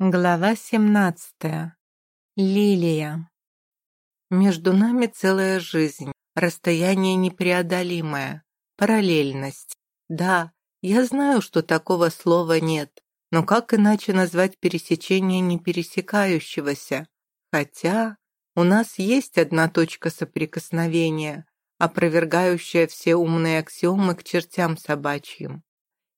Глава 17. Лилия. Между нами целая жизнь, расстояние непреодолимое, параллельность. Да, я знаю, что такого слова нет, но как иначе назвать пересечение непересекающегося? Хотя у нас есть одна точка соприкосновения, опровергающая все умные аксиомы к чертям собачьим.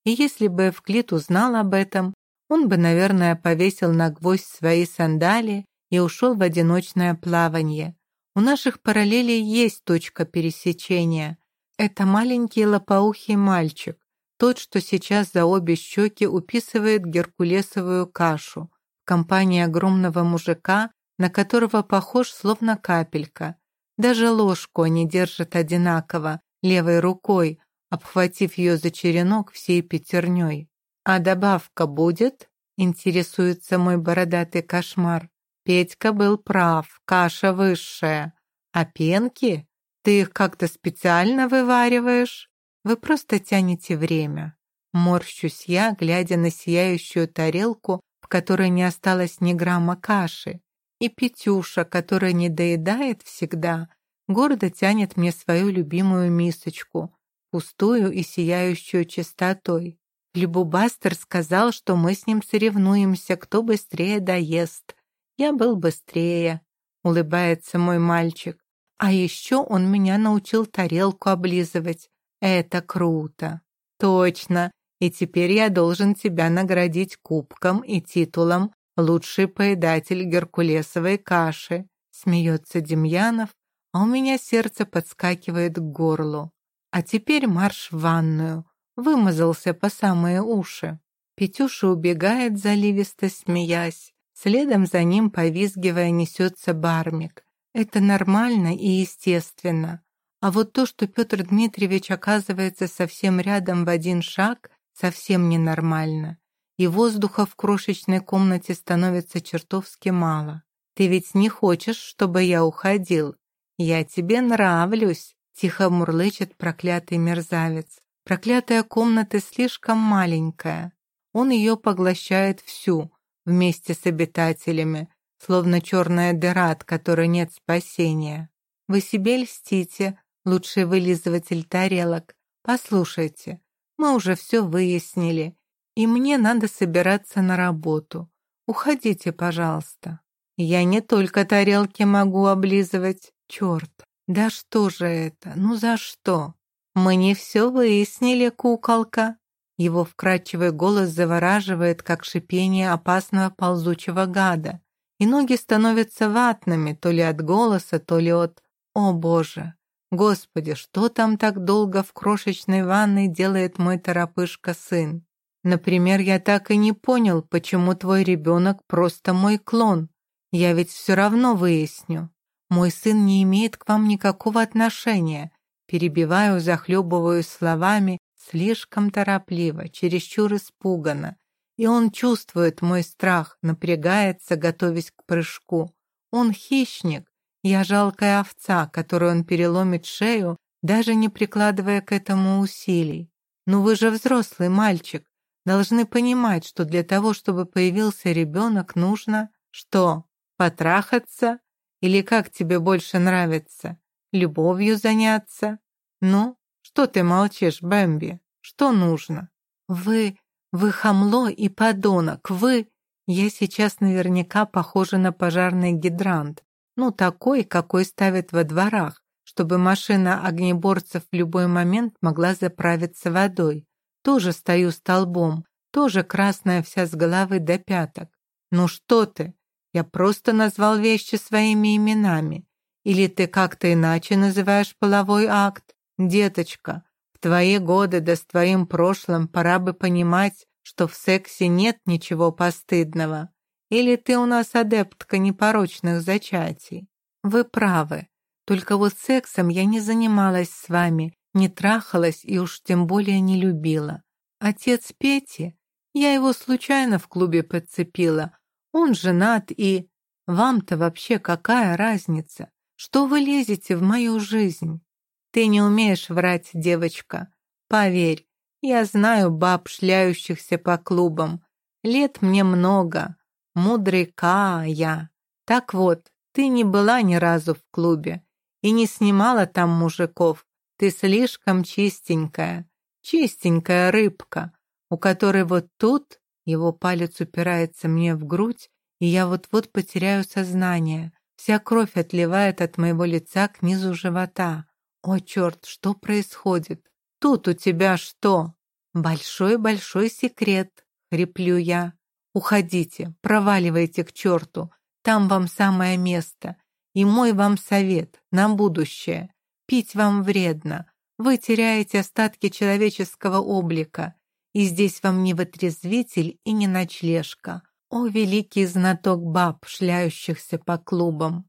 И если бы Эвклид узнал об этом, он бы, наверное, повесил на гвоздь свои сандалии и ушел в одиночное плавание. У наших параллелей есть точка пересечения. Это маленький лопоухий мальчик, тот, что сейчас за обе щеки уписывает геркулесовую кашу в компании огромного мужика, на которого похож словно капелька. Даже ложку они держат одинаково, левой рукой, обхватив ее за черенок всей пятерней. «А добавка будет?» — интересуется мой бородатый кошмар. Петька был прав, каша высшая. А пенки? Ты их как-то специально вывариваешь? Вы просто тянете время. Морщусь я, глядя на сияющую тарелку, в которой не осталось ни грамма каши. И Петюша, которая не доедает всегда, гордо тянет мне свою любимую мисочку, пустую и сияющую чистотой. Любубастер сказал, что мы с ним соревнуемся, кто быстрее доест. Я был быстрее, улыбается мой мальчик. А еще он меня научил тарелку облизывать. Это круто. Точно. И теперь я должен тебя наградить кубком и титулом «Лучший поедатель геркулесовой каши», смеется Демьянов, а у меня сердце подскакивает к горлу. А теперь марш в ванную вымазался по самые уши. Петюша убегает, заливисто смеясь. Следом за ним, повизгивая, несется бармик. Это нормально и естественно. А вот то, что Петр Дмитриевич оказывается совсем рядом в один шаг, совсем ненормально. И воздуха в крошечной комнате становится чертовски мало. Ты ведь не хочешь, чтобы я уходил? Я тебе нравлюсь, тихо мурлычет проклятый мерзавец. Проклятая комната слишком маленькая. Он ее поглощает всю, вместе с обитателями, словно черная дыра, от которой нет спасения. Вы себе льстите, лучший вылизыватель тарелок. Послушайте, мы уже все выяснили, и мне надо собираться на работу. Уходите, пожалуйста. Я не только тарелки могу облизывать. Черт, да что же это? Ну за что? «Мы не все выяснили, куколка». Его вкрадчивый голос завораживает, как шипение опасного ползучего гада, и ноги становятся ватными то ли от голоса, то ли от «О, Боже! Господи, что там так долго в крошечной ванной делает мой торопышка-сын? Например, я так и не понял, почему твой ребенок просто мой клон. Я ведь все равно выясню. Мой сын не имеет к вам никакого отношения. Перебиваю, захлебываю словами, слишком торопливо, чересчур испуганно. И он чувствует мой страх, напрягается, готовясь к прыжку. Он хищник, я жалкая овца, которую он переломит шею, даже не прикладывая к этому усилий. Но вы же взрослый мальчик, должны понимать, что для того, чтобы появился ребенок, нужно что? Потрахаться? Или как тебе больше нравится? Любовью заняться? Ну, что ты молчишь, Бэмби? Что нужно? Вы, вы хамло и подонок, вы... Я сейчас наверняка похожа на пожарный гидрант. Ну, такой, какой ставят во дворах, чтобы машина огнеборцев в любой момент могла заправиться водой. Тоже стою столбом, тоже красная вся с головы до пяток. Ну что ты? Я просто назвал вещи своими именами. Или ты как-то иначе называешь половой акт? Деточка, в твои годы да с твоим прошлым пора бы понимать, что в сексе нет ничего постыдного. Или ты у нас адептка непорочных зачатий? Вы правы. Только вот сексом я не занималась с вами, не трахалась и уж тем более не любила. Отец Пети, я его случайно в клубе подцепила. Он женат и... Вам-то вообще какая разница? Что вы лезете в мою жизнь? Ты не умеешь врать, девочка. Поверь, я знаю баб, шляющихся по клубам. Лет мне много. мудрый Кая. Так вот, ты не была ни разу в клубе и не снимала там мужиков. Ты слишком чистенькая, чистенькая рыбка, у которой вот тут его палец упирается мне в грудь, и я вот-вот потеряю сознание. Вся кровь отливает от моего лица к низу живота. О, черт, что происходит? Тут у тебя что? Большой-большой секрет, хриплю я. Уходите, проваливайте к черту. Там вам самое место. И мой вам совет на будущее. Пить вам вредно. Вы теряете остатки человеческого облика. И здесь вам не вытрезвитель и не ночлежка. О, великий знаток баб, шляющихся по клубам.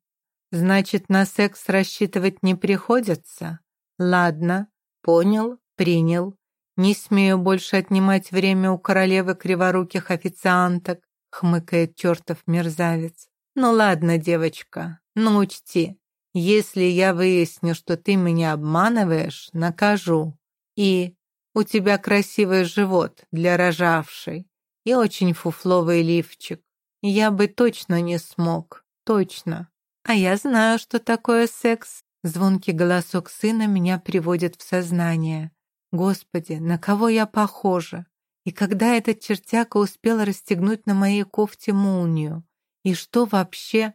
Значит, на секс рассчитывать не приходится? Ладно, понял, принял. Не смею больше отнимать время у королевы криворуких официанток, хмыкает чертов мерзавец. Ну ладно, девочка, ну учти, если я выясню, что ты меня обманываешь, накажу. И у тебя красивый живот для рожавшей и очень фуфловый лифчик. Я бы точно не смог, точно. А я знаю, что такое секс. Звонкий голосок сына меня приводит в сознание. Господи, на кого я похожа? И когда этот чертяка успел расстегнуть на моей кофте молнию? И что вообще?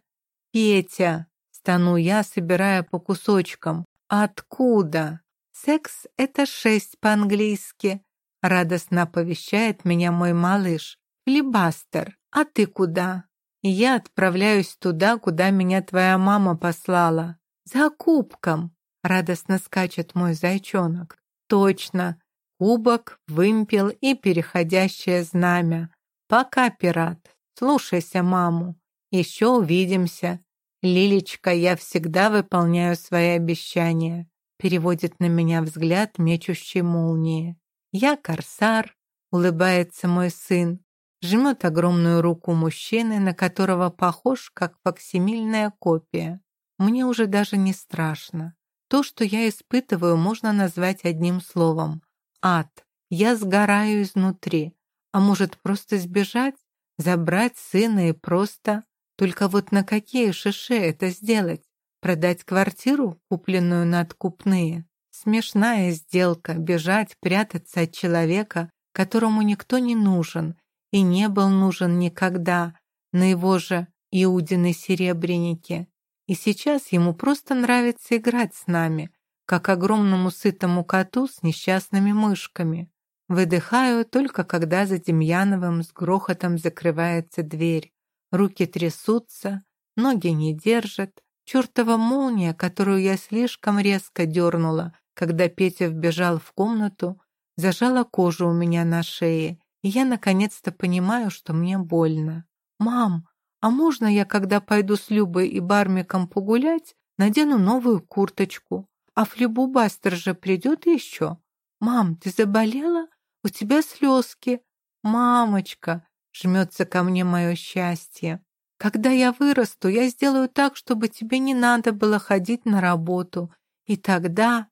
Петя! Стану я, собирая по кусочкам. Откуда? Секс — это шесть по-английски. Радостно оповещает меня мой малыш. Филибастер, а ты куда? я отправляюсь туда, куда меня твоя мама послала. За кубком. Радостно скачет мой зайчонок. Точно. Кубок, вымпел и переходящее знамя. Пока, пират. Слушайся маму. Еще увидимся. Лилечка, я всегда выполняю свои обещания. Переводит на меня взгляд мечущей молнии. «Я корсар», — улыбается мой сын, жмет огромную руку мужчины, на которого похож, как факсимильная копия. Мне уже даже не страшно. То, что я испытываю, можно назвать одним словом — ад. Я сгораю изнутри. А может, просто сбежать, забрать сына и просто... Только вот на какие шише это сделать? Продать квартиру, купленную на откупные? Смешная сделка — бежать, прятаться от человека, которому никто не нужен и не был нужен никогда, на его же Иудины серебряники. И сейчас ему просто нравится играть с нами, как огромному сытому коту с несчастными мышками. Выдыхаю только когда за Демьяновым с грохотом закрывается дверь. Руки трясутся, ноги не держат. Чертова молния, которую я слишком резко дернула, когда Петя вбежал в комнату, зажала кожу у меня на шее, и я наконец-то понимаю, что мне больно. «Мам, а можно я, когда пойду с Любой и Бармиком погулять, надену новую курточку? А флебубастер же придет еще? Мам, ты заболела? У тебя слезки. Мамочка!» Жмется ко мне мое счастье. «Когда я вырасту, я сделаю так, чтобы тебе не надо было ходить на работу. И тогда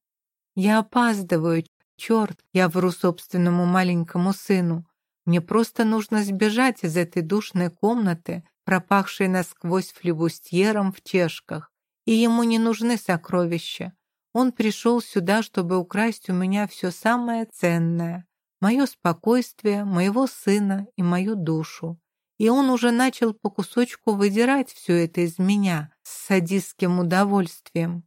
я опаздываю, черт, я вру собственному маленькому сыну. Мне просто нужно сбежать из этой душной комнаты, пропахшей насквозь флебустьером в чешках. И ему не нужны сокровища. Он пришел сюда, чтобы украсть у меня все самое ценное. Мое спокойствие, моего сына и мою душу. И он уже начал по кусочку выдирать все это из меня с садистским удовольствием.